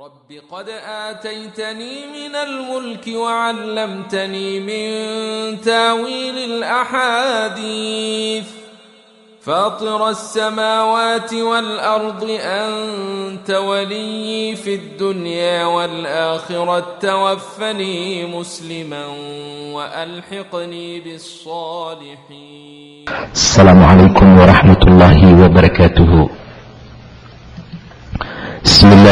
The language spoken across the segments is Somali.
رب قد آتيتني من الملك وعلمتني من تاويل الأحاديث فاطر السماوات والأرض أنت ولي في الدنيا والآخرة توفني مسلما وألحقني بالصالحين السلام عليكم ورحمة الله وبركاته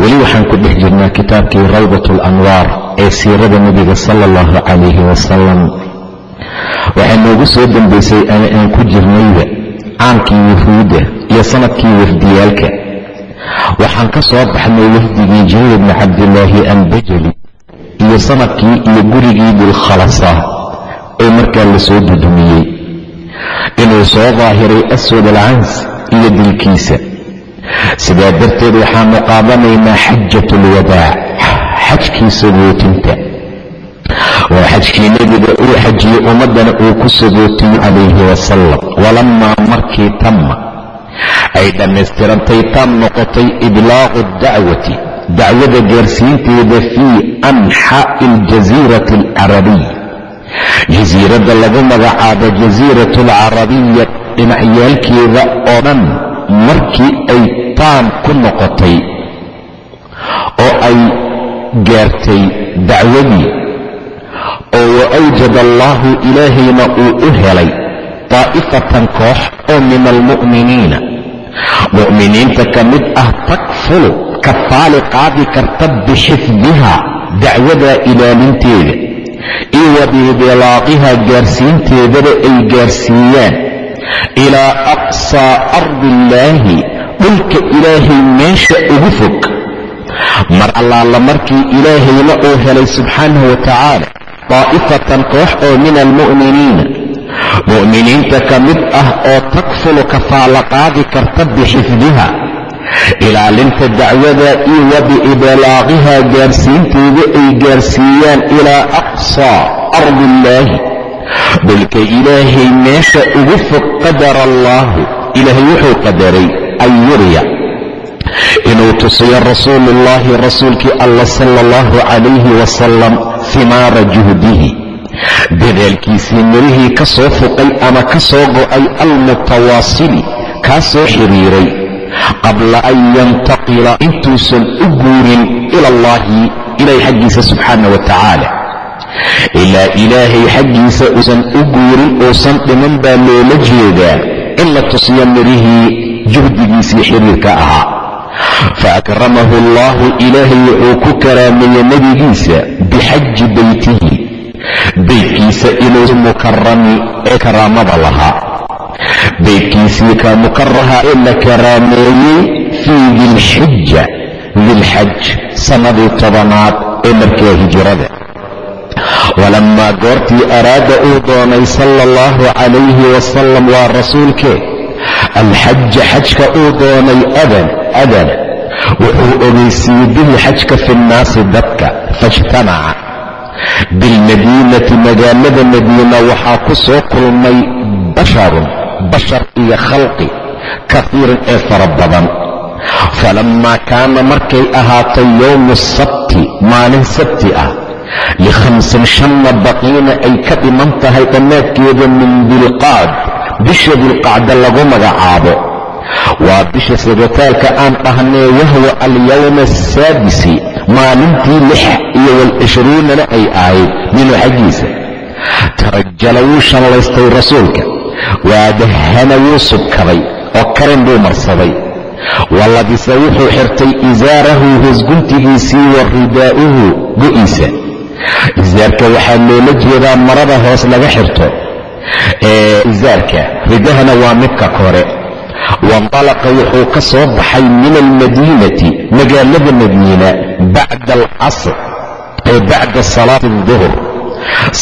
weli waxaan ku dhex jirnaa kitaabkii rawdat alanwaar ee siirada nebiga sala allahu calayhi wasalam waxaa noogu soo dambaysay ama aan ku jirnayba caamkii wufuudda iyo sannadkii wafdiyaalka. Waxaan ka soo baxnay wafdigii jarir bni cabdilaahi albajali iyo sannadkii iyo gurigii bilkhalasa ee markaa la soo dudumiyey. Inuu soo daahiray aswad alcans iyo dilkiisa sidaa darteed waxaanu qaadanaynaa xajat alwadaac xajkii sagootinta waa xajkii nebiga uu xajiyey ummaddana uu ku sagootiyo calayhi wasalam walamaa markii tamma ay dhammaystirantay taam noqotay iblaaqu dacwati dacwada gaarsiinteeda fii anxaa'i aljasiirati alcarabiy jasiiradda lagu magacaabo jasiirat alcarabiya dhinacyaalkeeda oo dhan markii ay taam ku noqotay oo ay gaartay dacwadii oo wa awjada allaahu ilaahayna uu u helay daa'ifatan koox oo min almu'miniina mu'miniinta ka mid ah takfulu kafaali qaadi karta bixifdiha dacwadaa ilaalinteeda iyo wa biibilaaqiha gaarsiinteedaba ay gaarsiiyaan ilaa aqsaa ardi illaahi dhulka ilaahay meesha ugu fog mar allaala markii ilaahayna uu helay subxaanahu wa tacaala daa'ifatan koox oo min almu'miniina mu'miniinta ka mid ah oo takfulu kafaala qaadi karta bixifdiha ilaalinta dacwada iyo wa biiblaaqiha gaarsiinteeda ay gaarsiiyaan ilaa aqsaa ardi illaahi dhulka ilaahay meesha ugu fog qadara allaahu ilaahay wuxuu qadaray an yuriya inuu tusiyo rasuuluullaahi rasuulkii alla sala allahu calayhi wasalam himaara juhdihi. Dadaalkiisii mirihii ka soo fuqay ama ka soo go'ay almutawaasili kaa soo xidhiiray qabla an yantaqila intuusan u guurin ila allaahi ilahay xaggiisa subxaana wa tacaala ilaa ilaahay xaggiisa uusan u guurin uusan dhiman baa loola jeedaa in la tusiyo mirihii juhdigiisii xiriirka ahaa. Fa akramahu allaahu ilaahay wuxuu ku karaameeyey nebigiisa bixaji beytihi beydkiisa inuu mukarami ee karaamada lahaa. Beydkiisii ka mukaraha ee la karaameeyey fii dilxija dilxaj sannadii tobanaad ee markaa hijrada walamaa goortii araada uu doonay sala allahu calayhi wasalam waa rasuulkee alxaja xajka uu doonay adan adana wuxuu ogeysiiyey bihi xajka fi nnaasi dadka faijtamaca bilmadiinati magaalada madiina waxaa ku soo kulmay basharun bashar iyo khalqi kahiiran ee fara badan falammaa kaana markay ahaatay yowmu sabti maalin sabti ah likhamsin shanna baqiina ay ka dhiman tahay dhammaadkeeda min dilqaad bisha dilqacda lagu magacaabo waa bisha sagataalka aan dhahnee wahwa alyowma asaadisi maalintii lix iyo walcishruunana ay ahayd minhu xaggiisa tarajala wuu shallaystay rasuulka waadahana wuu subkaday oo karen buu marsaday walabisa wuxuu xirtay isaarahu hoosguntigiisii wa ridaa'uhu go'iisa isaarka waxaa loola jeedaa marada hoos laga xirto ee isaarka ridahana waa midka kore waindalaqa wuxuu ka soo baxay min almadiinati magaalada madiina bacda alcasr ee bacda salaati duhur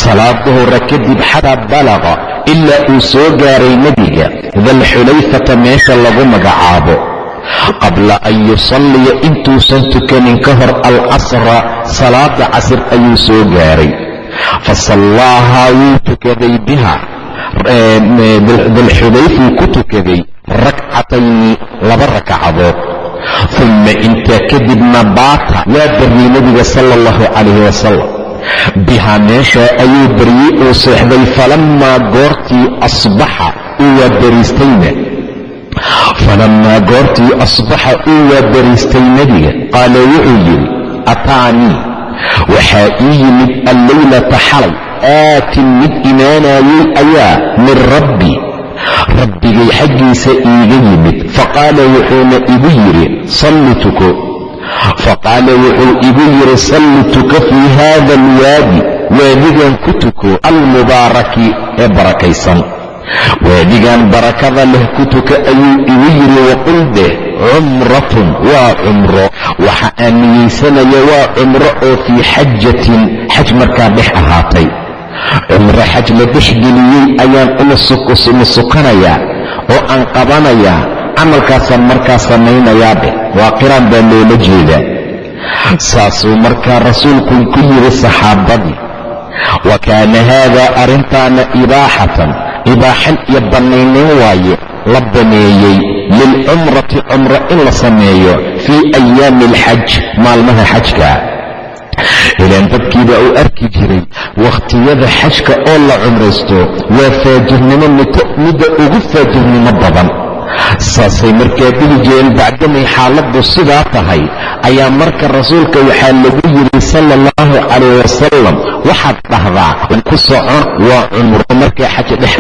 salaad duhura kadib xataa balaqa ilaa uu soo gaaray nebiga dalxulayfata meesha lagu magacaabo. Qabla an yusalliya intuusan tukanin ka hor alcasra salaada casr ayuu soo gaaray. Fa sallaahaa wuu tukaday biha. Dalxulayfuu ku tukaday rakcatayni laba rakcadood. Uma intaa kadibna baata. Waa baryey nebiga sala allahu calayhi wasalam bihaa meeshaa ayuu baryey uu seexday falammaa goortii asbaxa uu waa bariistayna falammaa goortii asbaxa uu waa bariistay nebiga qaala wuxuu yidhi ataanii waxaa ii yimid alleylata xalay aatin mid imaanayey ayaa min rabbi rabbigay xaggiisa iiga yimid faqaala wuxuuna igu yidhi salli tuko faqaala wuxuu igu yidhi salli tuko fii haada alwaadi waadigan ku tuko almubaaraki ee barakaysan waadigan barakada leh ku tuko ayuu igu yidhi waqul deh cumratun waa cumro. Waxa aan niyeysanaya waa cumro oo fii xajatin xaj markaa dhex ahaatay. Cumro xaj la dhexgeliyey ayaan una sukanayaa oo aan qabanayaa camalkaasaan markaa samaynayaa dheh waa qiraan baa loola jeedaa. Saasuu markaa rasuulku ku yidhi saxaabadii wa kaana haadaa arrintaana ibaaxatan ibaaxan iyo bannaynayn waaye la baneeyey lilcumrati cumro in la sameeyo fii ayaami alxaj maalmaha xajka. Ilaan dadkiibaa uu arki jiray wakhtiyada xajka oo la cumraysto waa faajirnimo midda ugu faajirnimo badan. Saasay markaa dhihi jireen bacdamay xaaladdu sidaa tahay ayaa marka rasuulka waxaa lagu yidhi sala allahu calayh wasalam waxaad dhahdaa ku socon waa cumro markaa xaj dhex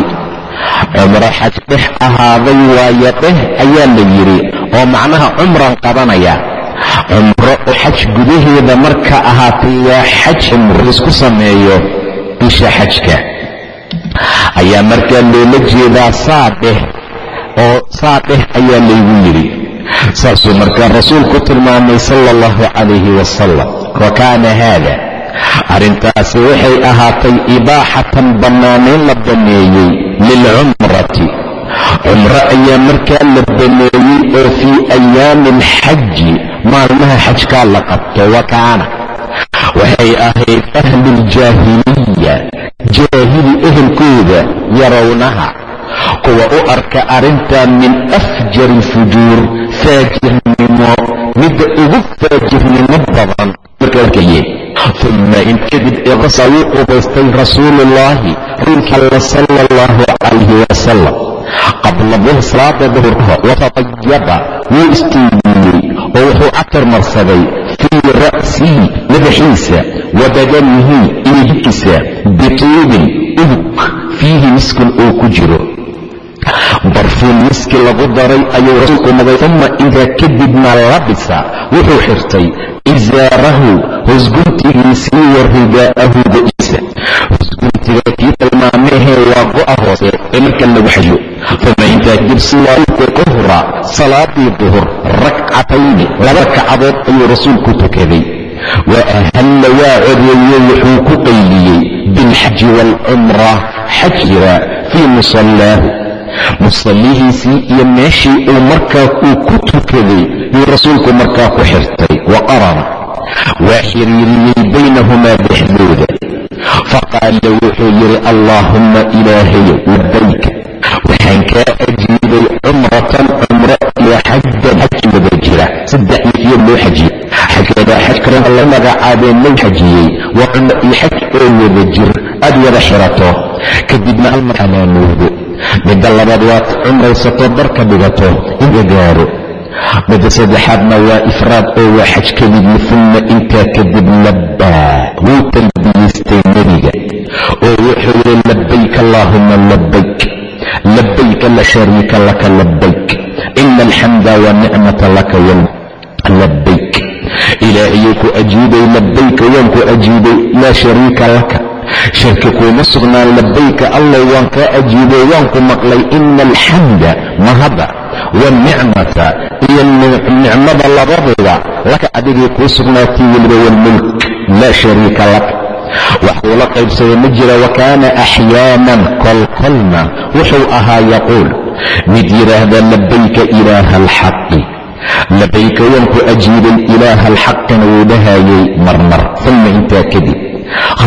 cumro xaj dhex ahaaday waayo dheh ayaa la yidhi oo macnaha cumran qabanaya. Cumro oo xaj gudaheeda marka ahaatay waa xaj isku sameeyo bisha xajka. Ayaa markaa loola jeedaa saa dheh oo saa dheh ayaa laygu yidhi. Saasuu markaa rasuulku tilmaamay sala allahu calayhi wasalam wa kaana haada arrintaasi waxay ahaatay ibaaxatan bannaanayn la baneeyey lilcumrati cumro ayaa markaa la baneeyey oo fii ayaami alxaji maalmaha xajkaa la qabto wa kaana. Waxay ahayd ahluuljaahiliya jaahili ehelkooda yarawnaha kuwa u arka arrintaa min afjari alfujuur faajirnimo midda ugu faajirnimo badan markaarkaye uma in kadib eebasa wuu qubaystay rasuuluullaahi rasuulka alla sala allahu calayhi wasalam qabla salaada duhurka watatayaba wuu istiimiyey oo wuxuu catar marsaday fii ra'sihi madaxiisa wa badanihi iyo jidkiisa bituubin udug fiihi miskun uu ku jiro barfuun miski lagu daray ayuu rasuulku maday uma intaa kadibna labisa wuxuu xirtay isaarahu hosguntigiisii wa ridaa'ahu go'iisa kii tilmaamahee waa go'a hoose ee marka lagu xayo. Uma intaa kadib siwaalku duhra salaadii duhur rakcatayni laba ragcadood ayuu rasuulku tukaday. Wa ahalla waa codeeye wuxuu ku qayliyey bilxaji waalcumra xajira fii musallaahu musallihiisii iyo meeshii uu markaa uu ku tukaday yuu rasuulku markaa ku xirtay wa waa xiriiriyey baynahumaa dhexdooda. Faqaala wuxuu yidhi allaahumma ilaahayow labayka waxaan kaa ajiibay cumratan cumro iyo xajan xaj wada jira saddex ifiyo loo xajiye xajkada xajkarana la magacaabee loo xajiyey waa cumro iyo xaj oo wada jir aad wada xirato. Kadibna almar xanaanoodo midda labaad waad cumraysato darka dhigato inta gaaro. Midda saddexaadna waa ifraad oo waa xaj keligii uma intaa kadib labbaa. Wuu talbiyeystay nebiga oo wuxuu yidhi labayk allaahuma labayk labayka la shariika laka labayk ina alxamda wanicmata laka labayk ilaahiyuu ku ajiibay labayka waan ku ajiibay laa shariika laka shirki kuuma sugnaan labayka allah waan kaa ajiibay waan ku maqlay ina alxamda mahada waanicmata iyo nicmada labaduba laka adigay kuu sugnaatay weliba walmulk laa shariika lak. Waxuu la qaybsaday ma jira wa kaana axyaanan kolkolna wuxuu ahaa yaquul. Mid yidhaahda labayka ilaaha alxaqi. Labayka waan ku ajiibay ilaaha alxaqina wuu dhahayay marmar uma intaa kadib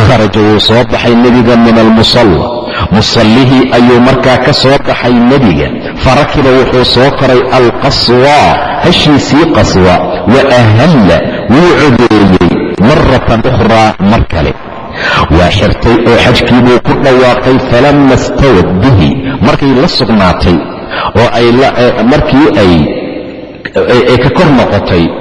kharaja wuu soo baxay nebiga min almusalla musallihii ayuu markaa ka soo baxay nebiga. Farakiba wuxuu soo koray alqaswa hashiisii qaswa wa ahalla wuu codeeyey maratan ukhraa mar kale. Waa xirtay oo xajkii buu ku dhawaaqay falama stawad bihi. Markay la sugnaatay oo markii ay ka kor noqotay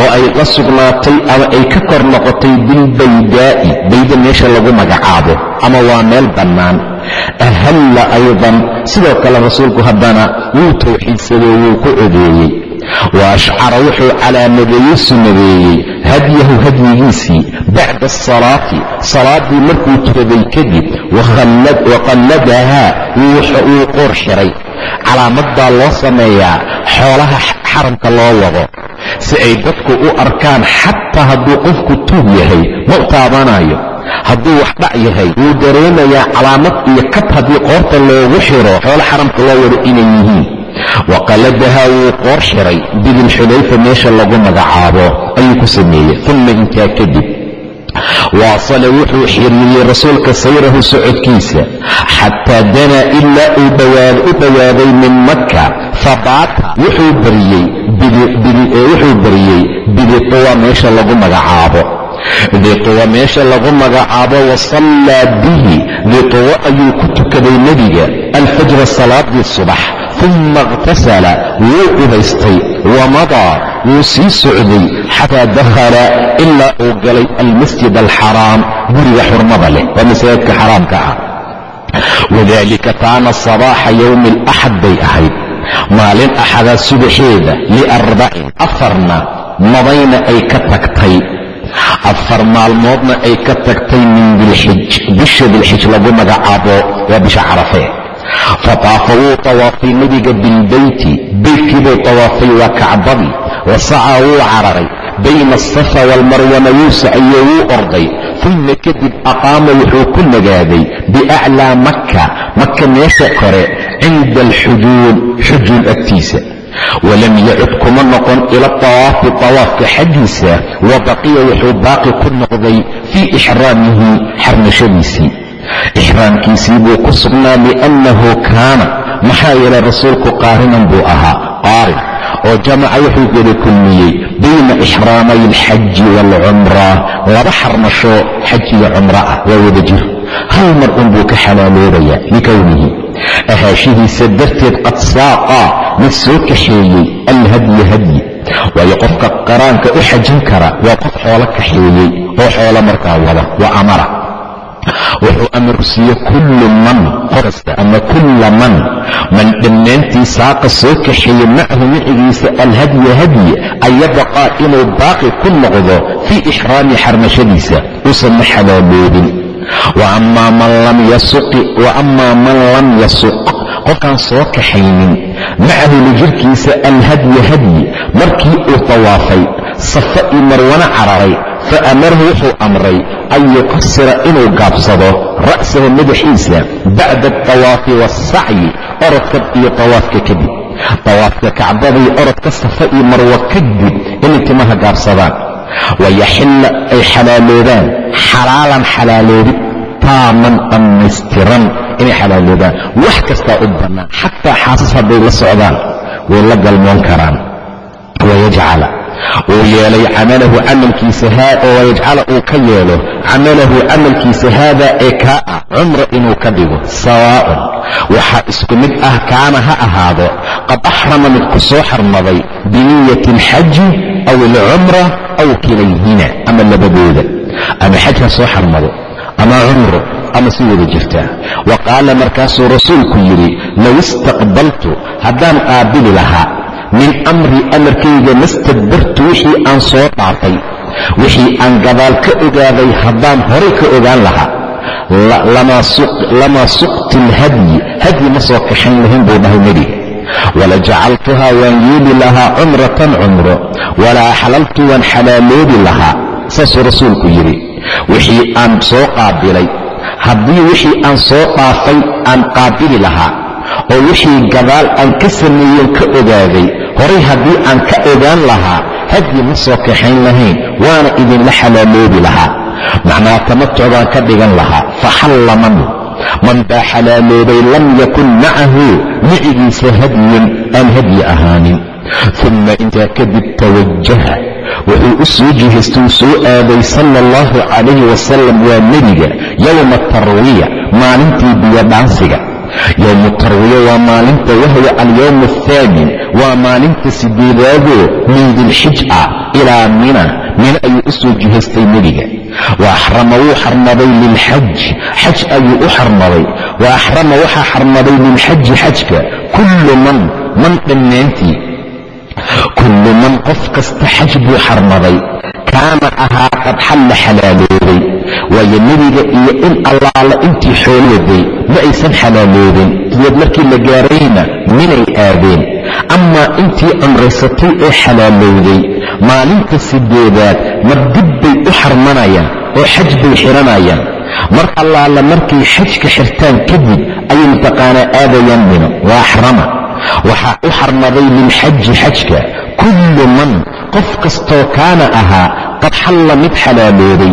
oo ay la sugnaatay ama ay ka kor noqotay bilbaydaa'i bayda meesha lagu magacaabo ama waa meel bannaan. Ahalla aydan. Sidoo kale rasuulku haddana wuu tawxiidsadoo wuu ku codeeyey wa ashcara wuxuu calaamadeeyey sunnadeeyey hadyahu hadyigiisii bacda asalaati salaaddii markuu tukaday kadib waqalladahaa wuu qoor xiray calaamad baa loo sameeyaa xoolaha xaramka loo wado si ay dadku u arkaan xataa hadduu qofku tuug yahay ma u taabanayo hadduu wax dhac yahay wuu dareemayaa calaamad iyo kab haddii qoorta loogu xiro xoolo xaramka loo wado inay yihiin. Waqalladahaa wuu qoor xiray bidilxulayfa meesha lagu magacaabo ayuu ku sameeyey. Uma intaa kadib waasala wuxuu xiriiriyey rasuulka sayrahu socodkiisa. Xataa danaa ilaa uu u dhowaaday min makka. Fabaata wuxuu bariyey bidiquwa meesha lagu magacaabo. Diquwa meesha lagu magacaabo wasallaa bihi. Diquwa ayuu ku tukaday nebiga alfajra salaadii subax uma iqtasala wuu qubaystay wamadaa wuu sii socday xataa dakhala ilaa uu galay almasjid alxaraam guriga xurmada leh waa masaajidka xaraamka ah wadaalika taana sabaaxa yowmi alaxad bay ahayd maalin axada subaxeeda liarbacin afarna madayna ay ka tagtay afar maalmoodna ay ka tagtay min dilxij bisha dilxij lagu magacaabo waa bisha carafee fataafa wuu tawaafay nebiga bilbeyti beytkii buu tawaafay waa kacbadii wasaca wuu cararay bayna asafa waalmaryama wuu saciyo wuu orday uma kadib aqaama wuxuu ku nagaaday biaclaa makka maka meesha kore cinda alxujuun xujuun agtiisa walam yacud kuma noqon ila tawaafi tawaafka xaggiisa wa baqiya wuxuu baaqi ku noqday fii ixraamihi xarnashadiisii ixraamkiisii buu ku sugnaa liannahu kaana maxaa yeelay rasuulku qaarinan buu ahaa qaarin oo jamaca wuxuu wada kulmiyey bayna ixraamay alxaji waalcumra laba xarmasho xaj iyo cumro ah waa wada jir. Hal mar un buu ka xalaaloobayaa likownihi. Ahaashihiisa darteed qad saaqaa mid soo kaxeeyey alhadyi hadyi. Waayo qofka qaraanka u xajin kara waa qof xoolo kaxeeyey oo xoolo markaa wada waa amara wuxuu amar siiye kullu man qofkasta ama kulla man. Man dhammaantii saaqa soo kaxeeye macahu micigiisa alhadya hadyi an inuu baaqi ku noqdo fii ixraami xarmashadiisa uusanna xalaaloobin wa amaa man lam yasuq qofkaan soo kaxaynin. Macahu lijirkiisa alhadya hadyi markii uu tawaafay safa io marwana cararay fa amarahu wuxuu amray an yuqasira inuu gaabsado ra'sahu madaxiisa bacda altawaafi waasacyi orodka iyo tawaafka kadib. Tawaafka kacbadii orodka safa iyo marwo kadib inay timaha gaabsadaan. Wayaxilla ay xalaaloobaan xalaalan xalaaloobid taaman dhammaystiran inay xalaaloobaan wax kastaa u bannaan xataa xaasas hadday la socdaan way la galmoon karaan. Wayajcala uu yeelay camalahu camalkiisa wayajcala uu ka yeelo camalahu camalkiisa haada ee kaa ah cumra inuu ka dhigo sawaa'un. Waxaa isku mid ah kaana ha ahaado qad axrama mid ku soo xarmaday biniyati alxaji aw alcumra aw kilayhina ama labadooda. Ama xaj ha soo xarmado ama cumro ama si wada jirtaa wa qaala markaasuu rasuulku yidhi low istaqbaltu haddaan qaabili lahaa min amri amarkayga mastadbartu wixii aan soo dhaafay wixii aan gadaal ka ogaaday haddaan horay ka ogaan lahaa. Lamaa suqti alhadyi hadyi ma soo kaxayn lahin buu dhahay nebiga wala jacaltuhaa waan yeeli lahaa cumratan cumro walaa xalaltu waan xalaaloobi lahaa saasuu rasuulku yidhi. Wixii aan soo qaabilay haddii wixii aan soo dhaafay aan qaabili lahaa oo wixii gadaal aan ka sameeyen ka ogaaday horay haddii aan ka ogaan lahaa hadyi ma soo kaxayn lahayn waana idinla xalaaloobi lahaa. Macnaha tamatuc baan ka dhigan lahaa. Faxalla man. Man baa xalaaloobay lam yakun macahu micigiisa hadyun aan hadyi ahaanin. Uma intaa kadib tawajaha wuxuu u soo jihaystay uu soo aaday sala allahu calayhi wasalam waa nebiga yowma tarwiya maalintii biyodhaansiga yowmu tarwiya waa maalinta wahya alyowm athaamin waa maalinta sideedaadoo min dilxij ah ilaa mina. Mina ayuu u soo jihaystay nebiga. Wa axrama wuu xarmaday lilxaj xaj ayuu u xarmaday wa axrama waxaa xarmaday lilxaji xajka kullu man man dhammaantii. Kullu man qof kasta xaj buu xarmaday kaana ahaa qad xalla xalaaloobay waayo nebiga iyo in allaala intii xoolwaday ma aysan xalaaloobin sideed markii la gaarayna minay aadeen. Amaa intii cumraysatay ee xalaalowday maalinta sideedaad mar dib bay u xarmanayaan oo xaj bay xiranayaan. Mar allaala markay xajka xirtaan kadib ayay mataqaanaa aadayaan mino waa axrama waxaa u xarmaday lilxaji xajka kullu man qof kastoo kaana ahaa qad xalla mid xalaaloobay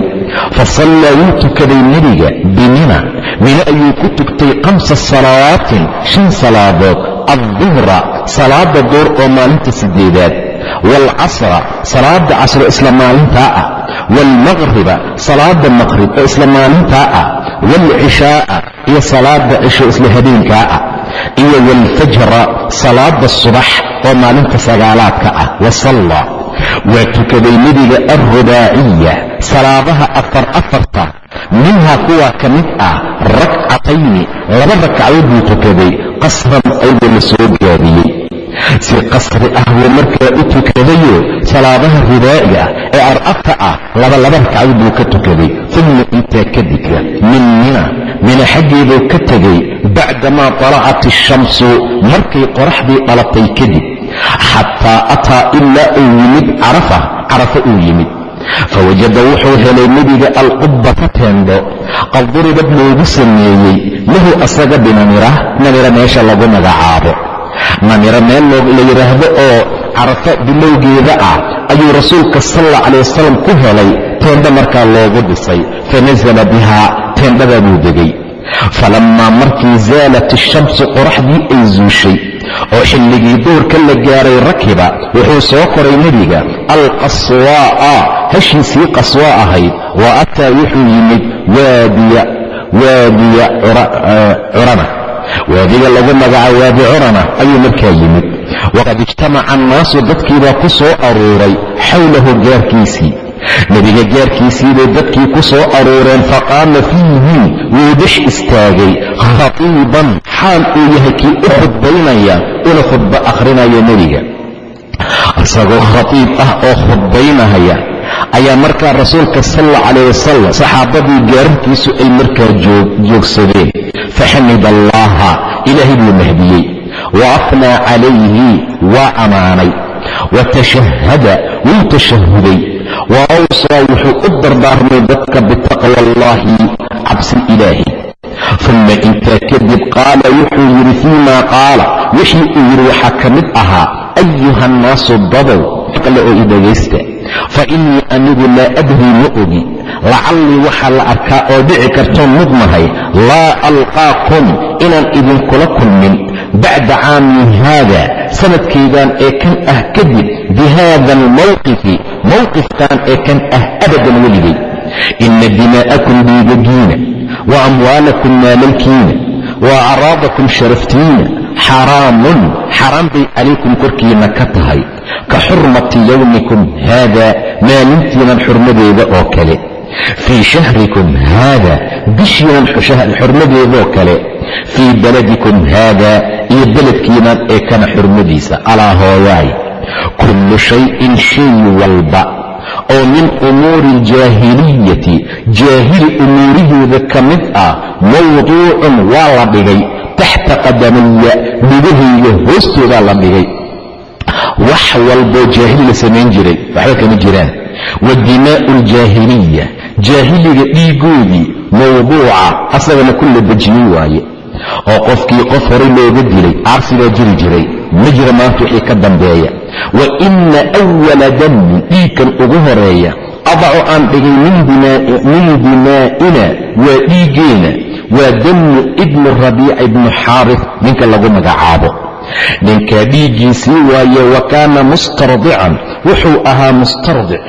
fa sallaa wuu tukaday nebiga bimina mino ayuu ku tugtay kamsa salawaatin shan salaadood adduhra salaada duur oo maalinta sideedaad waalcasra salaada casro isla maalintaa ah waalmaqriba salaada maqrib oo isla maalintaa ah waalcishaa'a iyo salaada cisho isla habeenkaa ah iyo waalfajra salaada subax oo maalinta sagaalaadka ah wasalla waa tukaday nebiga alrubaaciya salaadaha afar afarta minhaa kuwaa ka mid ah rakcatayni laba rakcadood buu tukaday qasran ayadoo la soo gaabiyey si qasri ah buu markaa u tukadayo salaadaha rubaaciga ah ee arafta ah laba laba rakcadood buu ka tukaday uma intaa kadibka min mina mina xaggeeduu ka tegay bacdamaa talacat ashamsu markay qoraxdii dhalatay kadib xataa ataa ilaa uu yimid carafa. Carafa uu yimid. Fawajada wuxuu helay nebiga alqubbata teendo. Qad duribad loogu sameeyey. Lahu asaga binamira. Namira meesha lagu magacaabo. Namiro meel la yidhaahdo oo carafo bilowgeeda ah ayuu rasuulka sal alla calay wasalam ku helay. Teendo markaa loogu dhisay. Fanasala bihaa teendhadaa buu degay. Falammaa markii zaalat ashamsu qoraxdii ay zuushay oo xilligii duurka la gaaray rakiba wuxuu soo koray nebiga alqaswaa'a. Hashiisii qaswaa ahayd wa ataa wuxuu yimid waadiya curana. Waadiga lagu magaca waadi curana ayuu markaa yimid. Waqad ijtamaca annaasu dadkiibaa ku soo aruuray xawlahu gaarkiisii. Nebiga gaarkiisiibay dadkii ku soo aruureen faqaama fiihi wuu dhex istaagay khatiiban xaal uu yahay kii u khudbaynaya una khudba akhrinayo nebiga. Isagoo khatiib ah oo khudbaynahaya ayaa markaa rasuulka sal alla calayh wasalam saxaabadii gaararkiisu ay markaa joogsadeen. Faxamid allaha ilaahay buu mahdiyey. Wa afnaa calayhi waa ammaanay wa tashahada wuu tashahuday wa awsaa wuxuu u dardaarmay dadka bitaqwa allaahi cabsi ilaahi uma intaa kadib qaala wuxuu yidhi fii ma qaala wixii uu yidhi waxaa ka mid ahaa ayuha annaasu dadow maqle oo i dhegaysta fa innii anigu laa adrii ma ogi lacallii waxaa la arkaa oo dhici kartoo mudnahay laa alqaakum inaan idinkula kulmin bacda caamin haada sanadkaydan ee kan ah kadib bi haada almawqifi mowqifkan ee kan ah abadan weligay ina dimaa'akum dhiigagiina wa amwaalakum maalalkiina wa acraadakum sharaftiina. Xaraamun xaraam bay calaykum korkiina ka tahay. Ka xurmati yowmikum haada maalintiinan xurmadeeda oo kale. Fii shahrikum haada bishiinan xurmadeedaoo kale. Fii baladikum haada iyo beledkiinan ee kana xurmadiisa. Alaa hooyaay. Kullu shayin shay walba oo min umuuri aljaahiliyati jaahili umuurihooda ka mid ah mawduucun waa la dhigay taxta qadamaya dhigahayga hoostoodaa la dhigay. Wax walboo jaahili la samayn jiray waxba kama jiraan. Wa dimaa'u aljaahiliya jaahiliga dhiigoodii mawduuca asagana ku la dejiyey waaye oo qofkii qof horay looga dilay caarsigaa jiri jiray ma jira maanta wixii ka dambeeya. Wa ina awala damin dhiigkan ugu horreeya adacu aan dhigay min dimaa'ina waa dhiiggeena. Waa damu ibnu rabiica ibnu xaarif ninka lagu magacaabo. Ninkaa dhiiggiisii waaye wa kaana mustardican wuxuu ahaa mustardic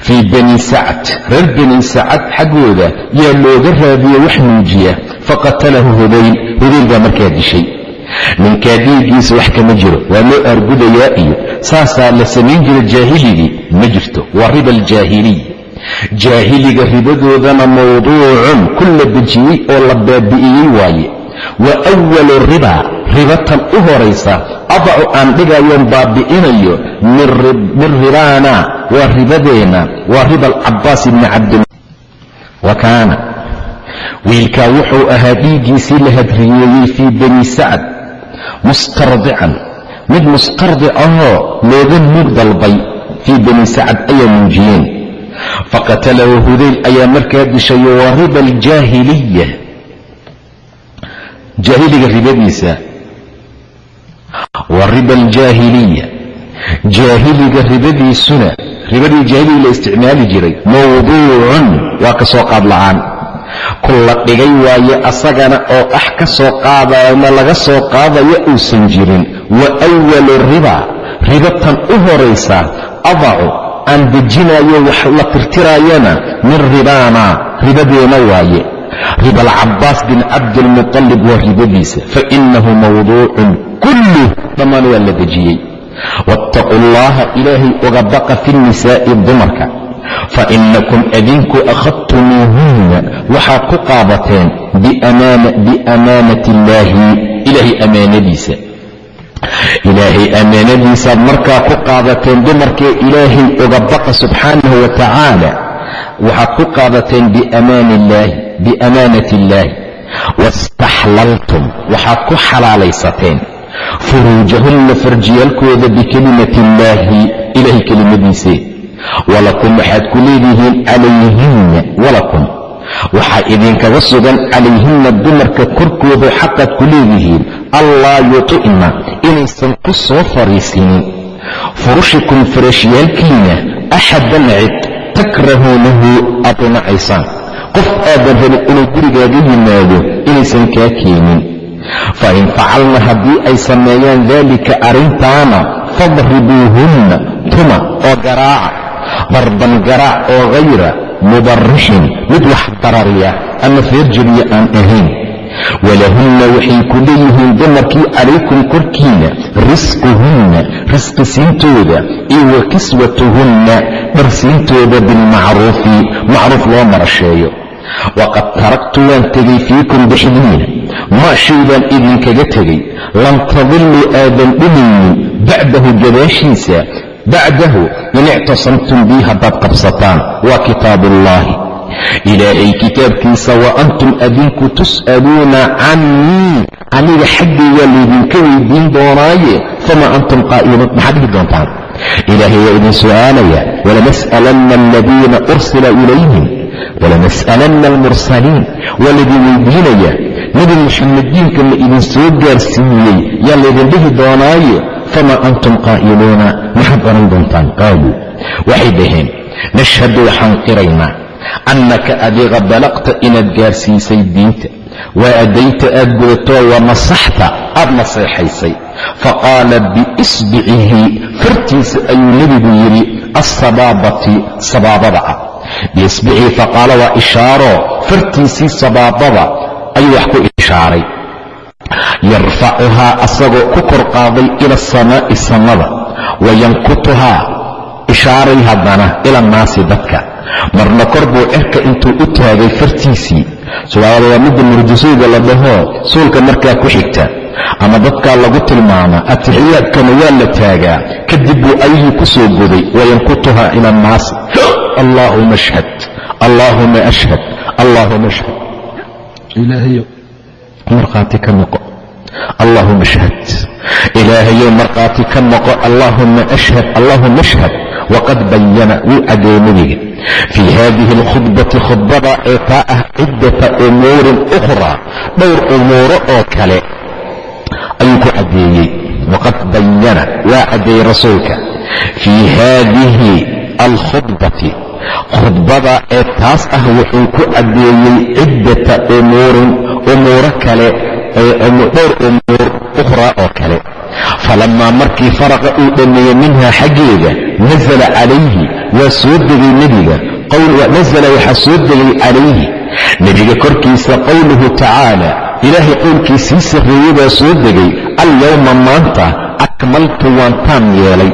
fii bani sacd reer bani sacad xaggooda yaa looga raadiye wax nuujiya faqatalahu hudayl hudayl baa markaa dishay. Ninkaa dhiiggiisa wax kama jiro waa loo aargudayaa iyo saasaa la samayn jira jaahiligii ma jirto waa riba aljaahiliy. Jaahiliga ribadoodana mawduucun ku dejiyey oo la baabi'iyey waaye. Wa walu riba ribatan u horaysa adacu aan dhigayoon baabi'inayo min ribaana waa ribadeenna waa riba alcabaas ibni cabdil kaana. Wiilkaa wuxuu ahaa dhiiggiisii la hadriyeeyey fii bani sacd mustardican mid mustardic ahoo looga nuug dalbay fii bani sacd ayaa muujiyeen. Faqatalahu hudayl ayaa markaa dishayo waa riba aljaahiliya jaahiliga ribadiisa wa riba aljaahiliya. Jaahiliga ribadiisuna ribadii jaahiliga la isticmaali jiray mawduucun waa ka soo qaad la'aan. La dhigay waaye asagana oo ax ka soo qaadayana laga soo qaadaya uusan jirin. Wa walu riba ribatan u horaysa adacu aan dejinayo wax la tirtiraayana min ribaana ribadeena waaye. Riba alcabaas bin cabdilmuطalib waa ribadiisa fainahu mawduucun kulluh dhammaan waa la dejiyey. Waاttaquu allaha ilaahay uga baqa fi nisaa'i dumarka. Fainakum adinku akhadtumuuhunna waxaad ku qaadateen biamaanati illaahi ilaahay ammaanadiisa ilaahay ammaanadiisaad markaa ku qaadateen dumarkee ilaahay uga baqa subxaanahu wa tacaala waxaad ku qaadateen biamaanati illaahi waاstaxlaltum waxaad ku xalaalaysateen furuujahunna farjiyaalkooda bikelimati illaahi ilaahay kelimadiisee walakum waxaad ku leedihiin calayhinna walakum. Waxaa idinkaga sugan calayhinna dumarka korkooda xaqaad ku leedihiin. Allaa yuطicna inaysan ku soo fariisinin furushikum farashyaalkiina axadan cid takrahuunahu aad dhinacaysaan qof aadan rabin inuu gurigaaga yimaado inaysan kaa keenin fain facalna haddii ay sameeyaan daalika arrintaana fadribuuhunna tuma oo garaaca darban garaac oo hayra mubarixin mid wax darariya ama feerjariya aan ahayn walahunna waxay ku leeyihiin dumarkii calaykum korkiina risquhunna risqisiintooda iyo wa kiswatuhunna dharsiintooda bilmacruufi macruuf loo marasheeyo waqad taraktu waan tegay fiikum dhexdiina maa shay baan idinkaga tegay lam tadilluu aadan dhimaynin bacdahu gadaashiisa. Bacdahu in ictasamtum bii haddaad qabsataan. Waa kitaabuullaahi ilaahay kitaabkiisa wa antum adinku tus'aluuna cannii. Aniga xaggaygaa laydinka weydiin doonaaye. Famaa antum qaa'iluun maxaad dhihi doontaan? Ilaahay waa idin su'aalaya walamas'alanna aladiina ursila ilayhim. Walamas'alanna almursaliin. Waa laydin weydiinaya nebi muxamed diinka la idin soo gaarsiiyey yaa laydin dhihi doonaaye famaa antum qaa'iluuna maxaad odhan doontaan qaaluu waxay dhaheen nashhadu waxaan qiraynaa annaka adiga balaqta inaad gaarsiisay diinta. Waa addayta aad gudatoo wa nasaxta aad naseexaysay. Faqaala biisbicihi fartiisa ayuu nebigu yidhi assabaabati sabaabada ah. Biisbicihi faqaala waa ishaaro. Fartiisii sabaabada ayuu wax ku ishaaray. Yarfacuhaa asagoo ku kor qaaday ila asamaa'i samada wayankutuhaa ishaaray haddana ila annaasi dadka. Marna kor buu cirka intuu u taagay fartiisii. Subaabada waa midda murdusayga la dhahoo suulka markaa ku xigta. Ama dadkaa lagu tilmaama atixiyaadkana waa la taagaa. Kadib buu ayihii ku soo goday wayankutuhaa ila annaasi. Allaahuma ashhad allaahuma ashhad allaahuma ashhad ilaahayo markhaati ka noqo. Allaahuma ashhad ilaahayow markhaati ka noqo. Allaahuma ashhad. Allaahuma ashhad. Waqad bayana wuu nebiga fii haadihi alkhudbati khudbada ee taa ah ciddata umuurin ukhraa dhowr umuuro oo kale ayuu ku cadeeyey. Waqad bayana waa cadeeyey rasuulka. Fii haadihi alkhudbati khudbada ee taas ah wuxuu ku cadeeyey ciddata umuurin umuuro kale dhowr umuur ukhraa oo kale. Falamaa markii faraqa uu dhammeeyey minhaa xaggeeda nasala calayhi waa soo degay nebiga. Nasala waxaa soo degay calayhi. Nebiga korkiisa qowluhu tacaala ilaahay qowlkiisii sarreeyey baa soo degay. Alyowma maanta akmaltu waan taam yeelay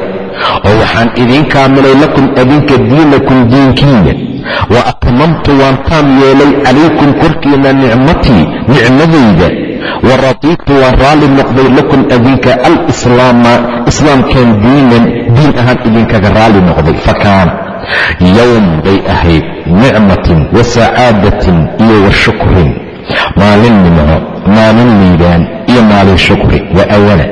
oo waxaan idiin kaamilay lakum adinka diinakum diinkiina. Wa atmamtu waan taam yeelay calaykum korkiina nicmatii nicmadayda wa radiitu waan raalli noqday lakum adinka alislaama islaamkan diinan diin ahaan idinkaga raalli noqday. Fakaan yowm bay ahayd nicmatin wa sacaadatin iyo wa shukrin. Maalin maalin liibaan iyo maalin shukri. Wa awana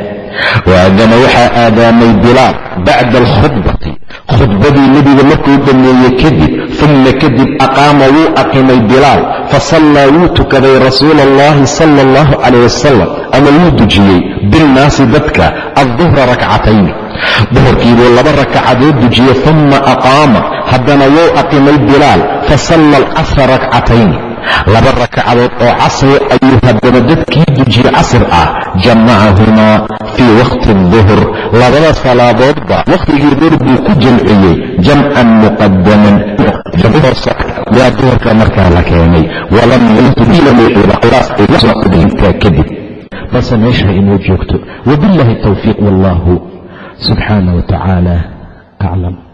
waadana waxaa aadaamay bilaal bacda alkhudbati. Khudbadii nebiga markuu dhammeeyey kadib uma kadib aqaama wuu aqimay bilaal fasallaa wuu tukaday rasuula allahi sala allahu calayh wasalam ama wuu dujiyey binnaasi dadka adduhra rakcatayni. Duhurkiibuu laba rakacadood dujiyey uma aqaama haddana wuu aqimay bilaal fasalla alcasra rakcatayni. Laba rakacadood oo casri ayuu haddana dadkii dujiye casr ah jamacahumaa fii waqti duhr labada salaadoodba wakhtigii duhr buu ku jamciyey jamcan muqadaman waa duhurka markaa la keenay. Walam kadib. Balse meesha inoo joogto. Wabiاllahi towfiiq wallahu subxaana wa aclam